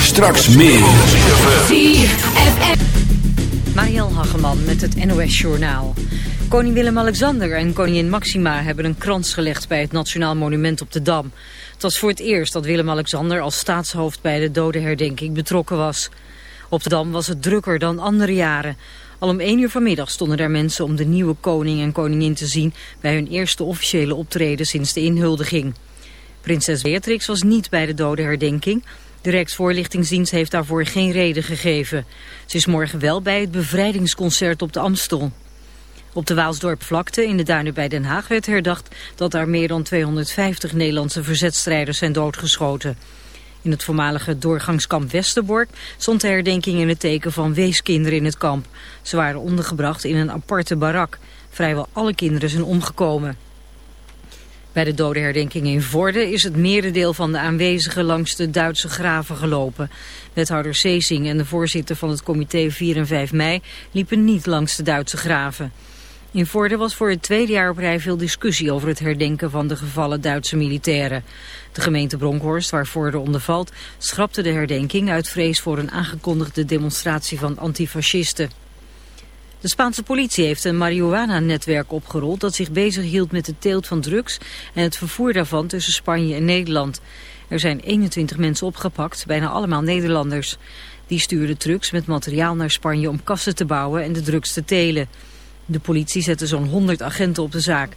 Straks meer. Mariel Hageman met het NOS Journaal. Koning Willem-Alexander en koningin Maxima hebben een krans gelegd bij het Nationaal Monument op de Dam. Het was voor het eerst dat Willem-Alexander als staatshoofd bij de dodenherdenking betrokken was. Op de Dam was het drukker dan andere jaren. Al om één uur vanmiddag stonden daar mensen om de nieuwe koning en koningin te zien... bij hun eerste officiële optreden sinds de inhuldiging. Prinses Beatrix was niet bij de dodenherdenking. De Rijksvoorlichtingsdienst heeft daarvoor geen reden gegeven. Ze is morgen wel bij het bevrijdingsconcert op de Amstel. Op de Waalsdorpvlakte in de duinen bij Den Haag werd herdacht dat daar meer dan 250 Nederlandse verzetstrijders zijn doodgeschoten. In het voormalige doorgangskamp Westerbork stond de herdenking in het teken van weeskinderen in het kamp. Ze waren ondergebracht in een aparte barak. Vrijwel alle kinderen zijn omgekomen. Bij de dodenherdenking in Vorden is het merendeel van de aanwezigen langs de Duitse graven gelopen. Wethouder Seesing en de voorzitter van het comité 4 en 5 mei liepen niet langs de Duitse graven. In Vorden was voor het tweede jaar op rij veel discussie over het herdenken van de gevallen Duitse militairen. De gemeente Bronkhorst, waar Vorden onder valt, schrapte de herdenking uit vrees voor een aangekondigde demonstratie van antifascisten. De Spaanse politie heeft een marihuana-netwerk opgerold dat zich bezighield met de teelt van drugs en het vervoer daarvan tussen Spanje en Nederland. Er zijn 21 mensen opgepakt, bijna allemaal Nederlanders. Die stuurden drugs met materiaal naar Spanje om kassen te bouwen en de drugs te telen. De politie zette zo'n 100 agenten op de zaak.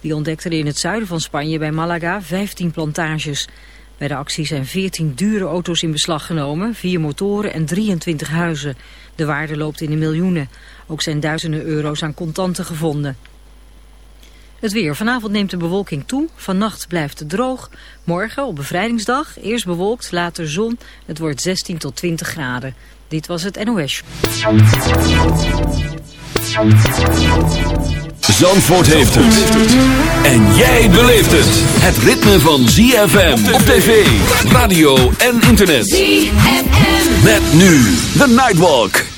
Die ontdekten in het zuiden van Spanje bij Malaga 15 plantages. Bij de actie zijn 14 dure auto's in beslag genomen, 4 motoren en 23 huizen. De waarde loopt in de miljoenen. Ook zijn duizenden euro's aan contanten gevonden. Het weer. Vanavond neemt de bewolking toe. Vannacht blijft het droog. Morgen op bevrijdingsdag. Eerst bewolkt, later zon. Het wordt 16 tot 20 graden. Dit was het NOS. Zandvoort heeft het. En jij beleeft het. Het ritme van ZFM op tv, radio en internet. ZFM. Met nu The Nightwalk.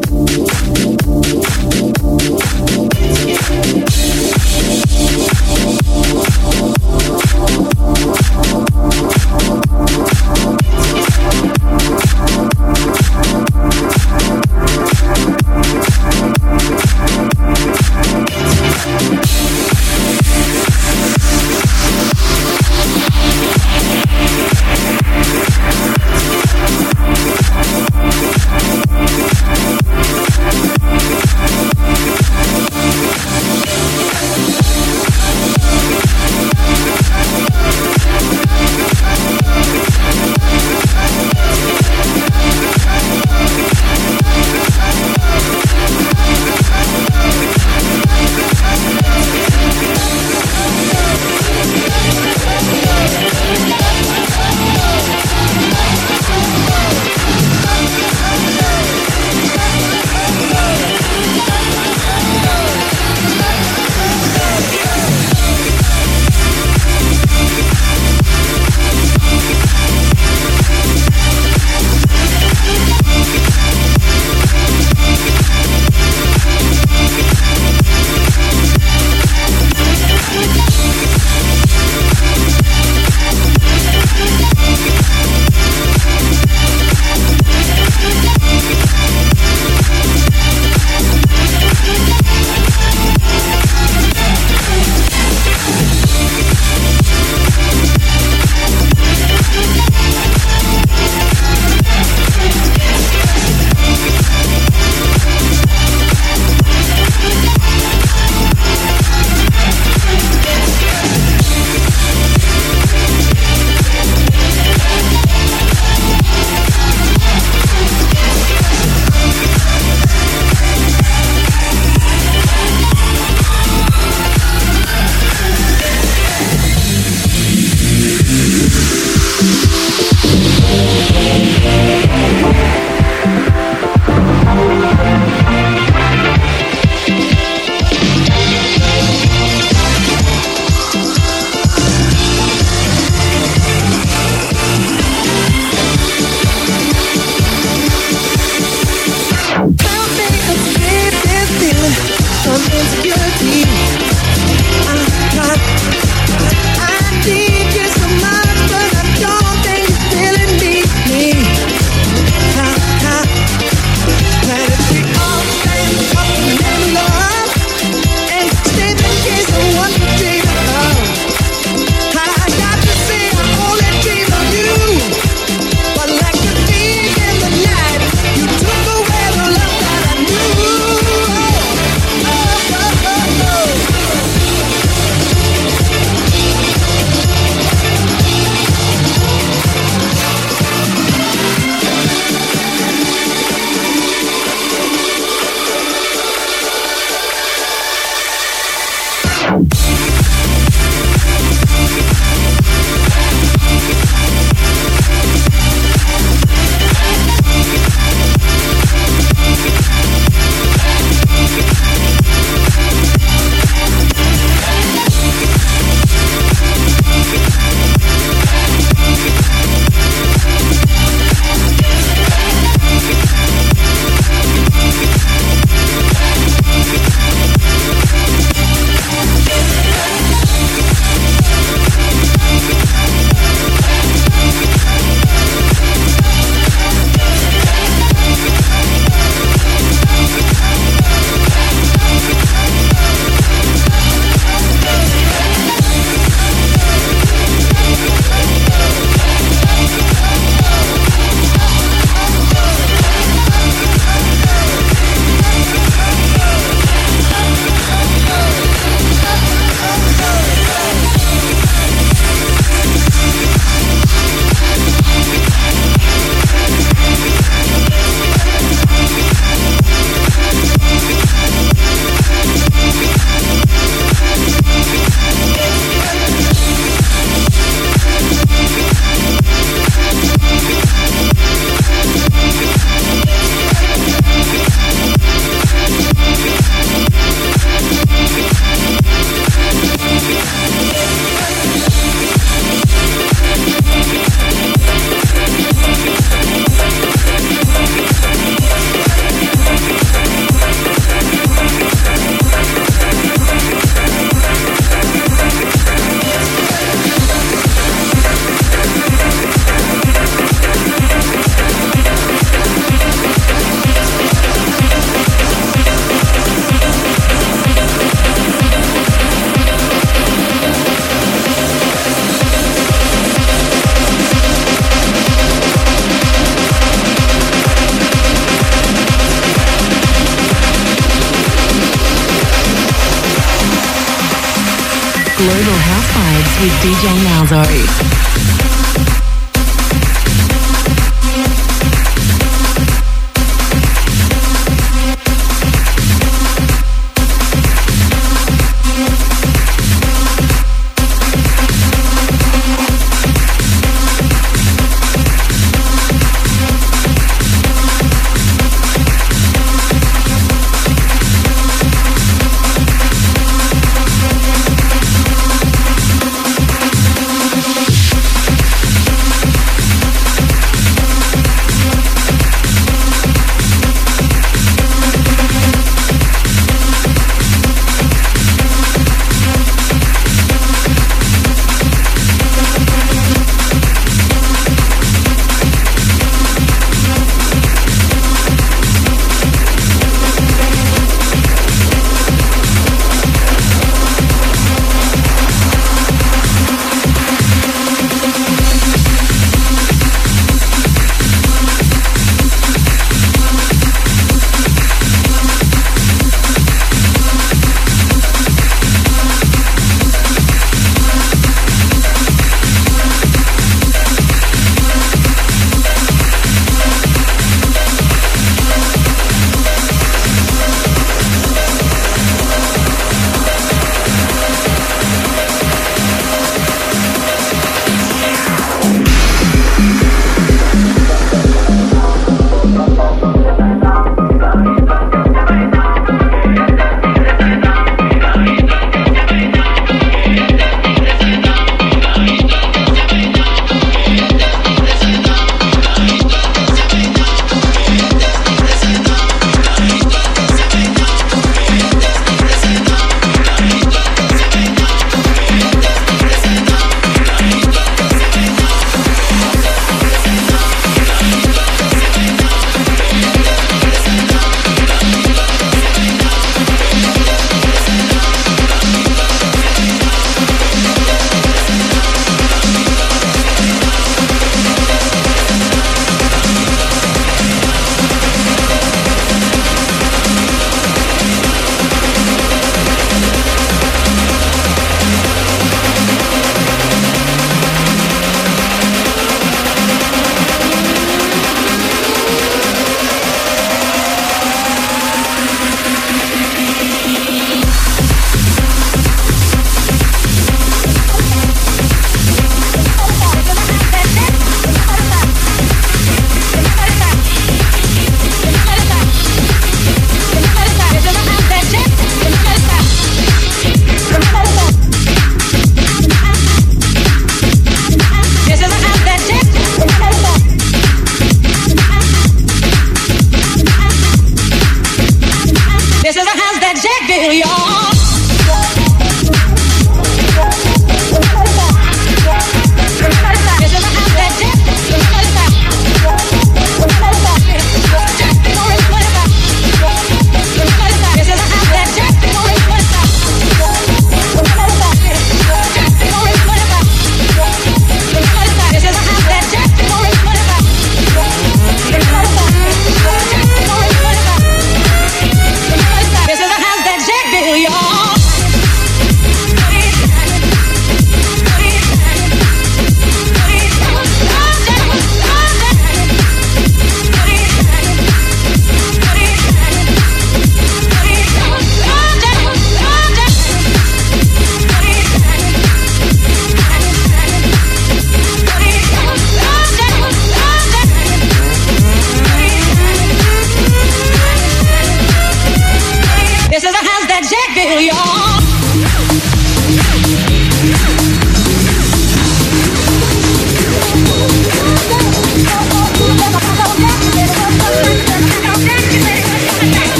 Thank you.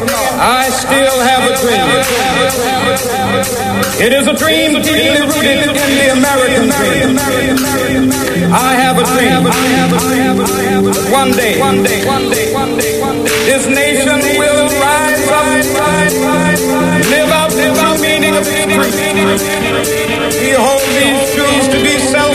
I still have a dream. It is a dream deeply rooted in the American dream. I have a dream. One day, one day, one day, one day, one day, this nation will rise up, live out the true meaning of history. Behold these truths to be self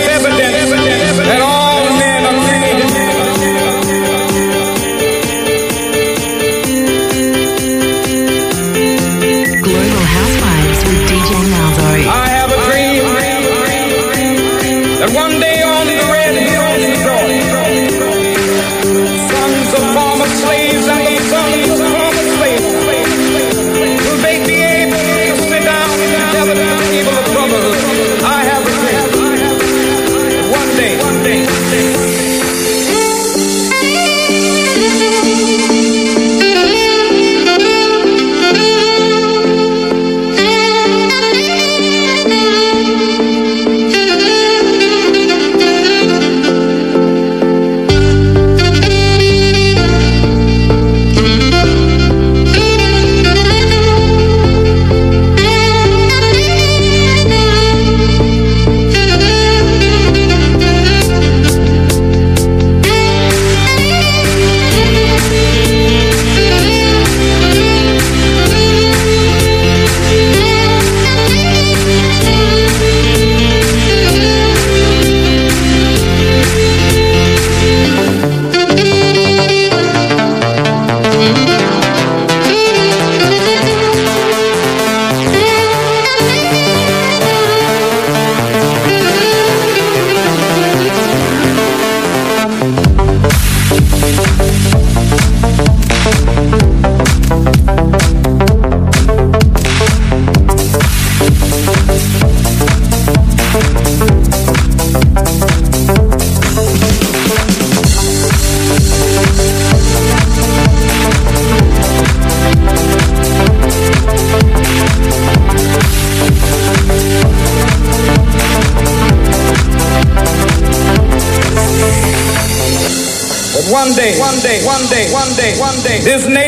one day, one day, one day, one day, this nation.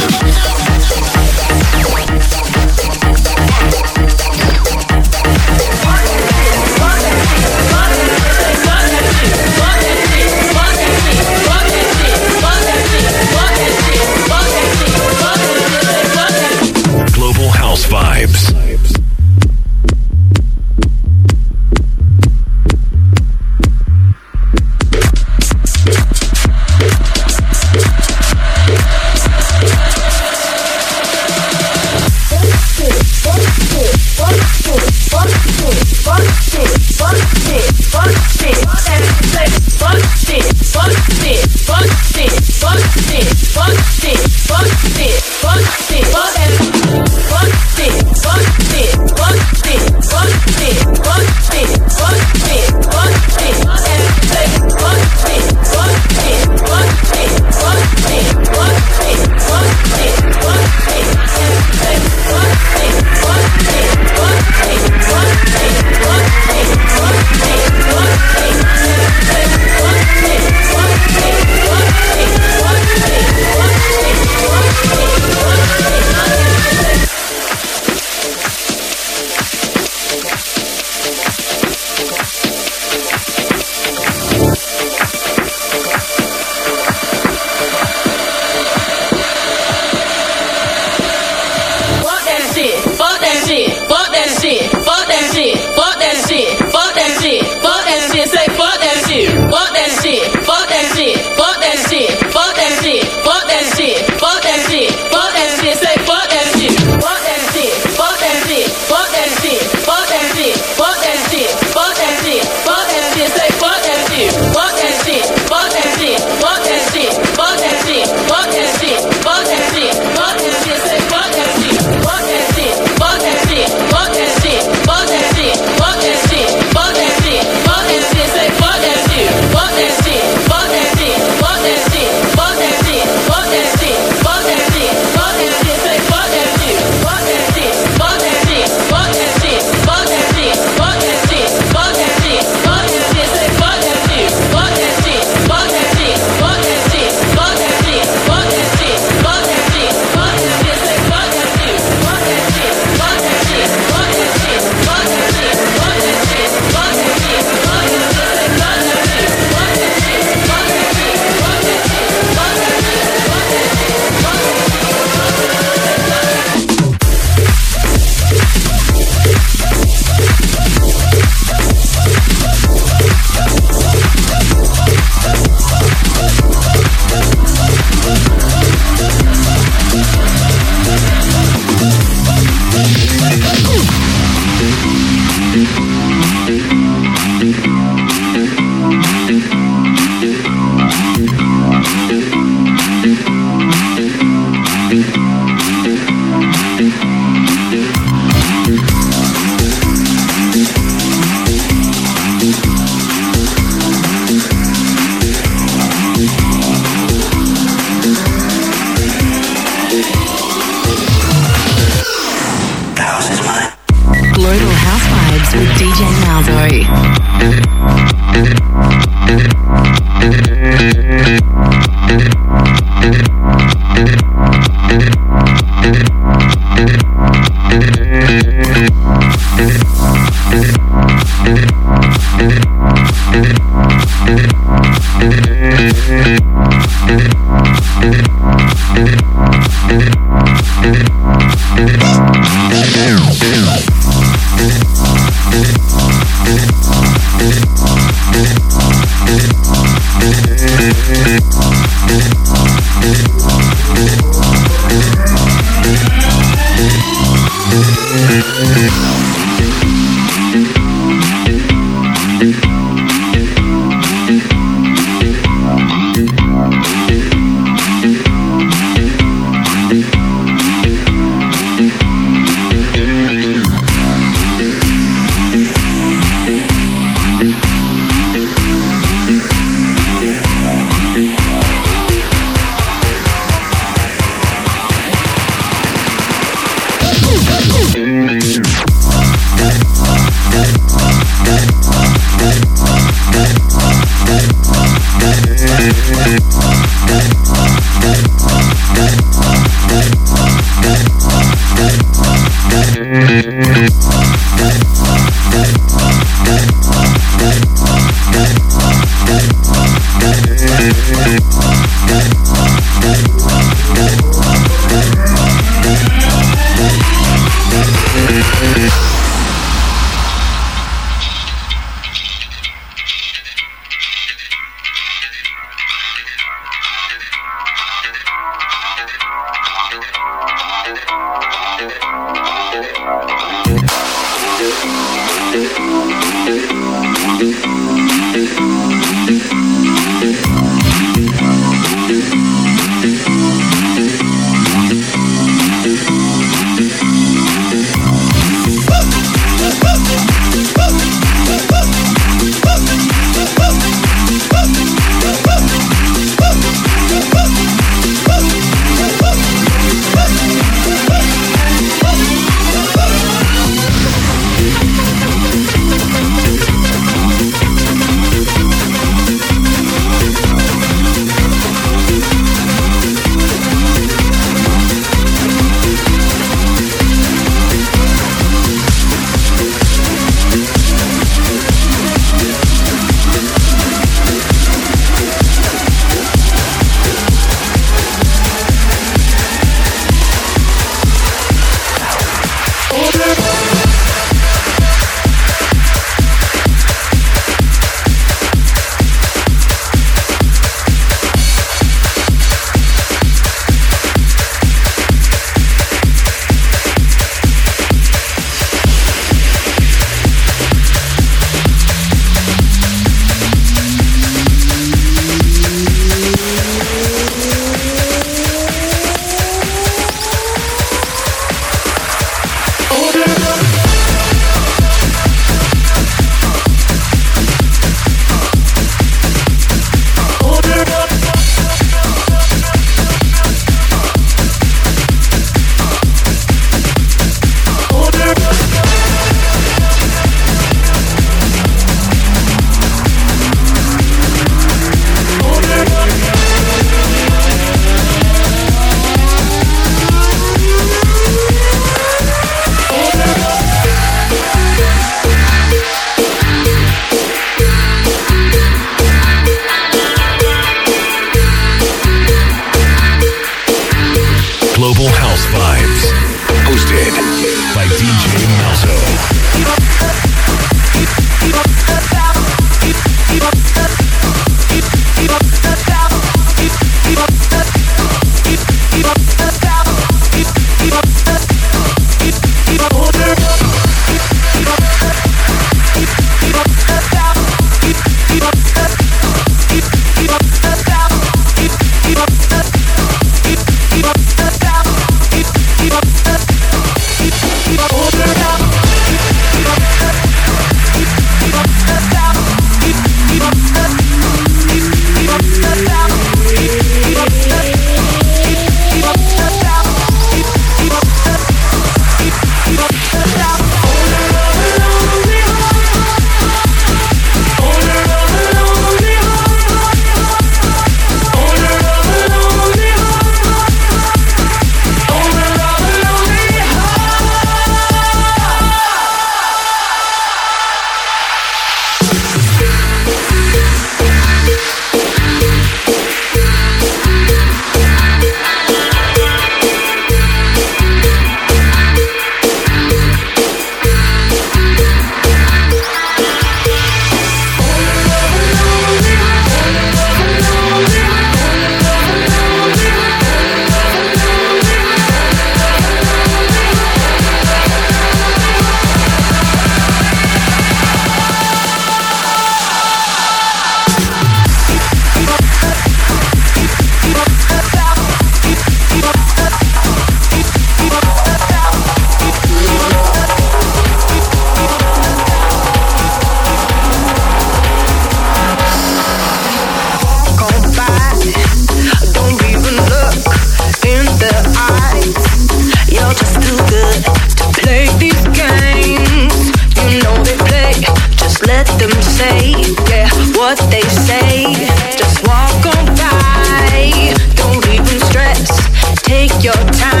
Your time.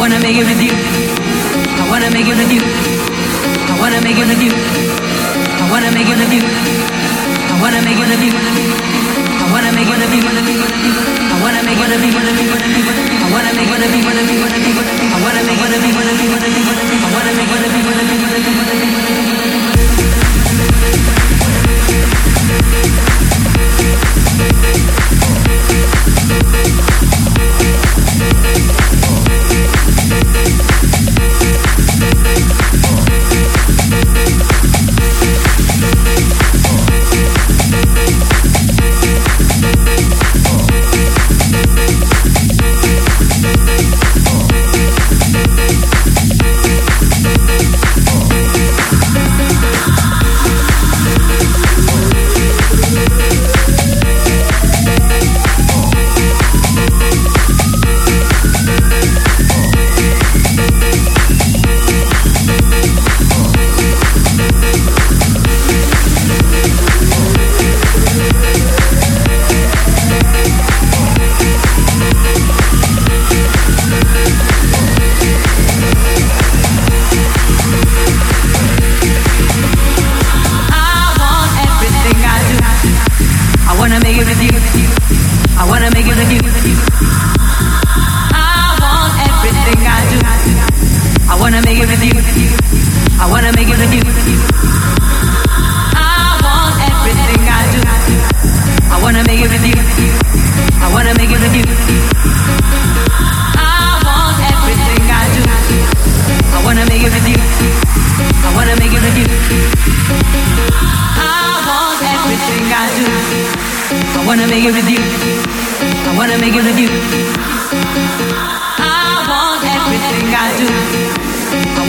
I wanna make it with you. I wanna make it with you. I wanna make it with you. I wanna make it with you. I wanna make it with you. I wanna make it with you. I wanna make it with you. I wanna make it with you. I wanna make it with you. I wanna make it with you. I wanna make it with you. make it with you. I wanna make it with you.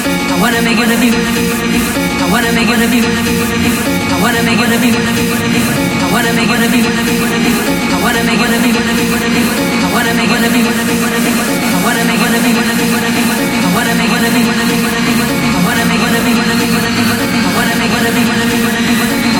I wanna make it with you. I wanna make it with you. I wanna make it with you. I wanna make it with you. I wanna make it with you. I wanna make it with you. I wanna make it with you. I wanna make it with you. I wanna make it with you. I wanna make it with you. I wanna make it with you.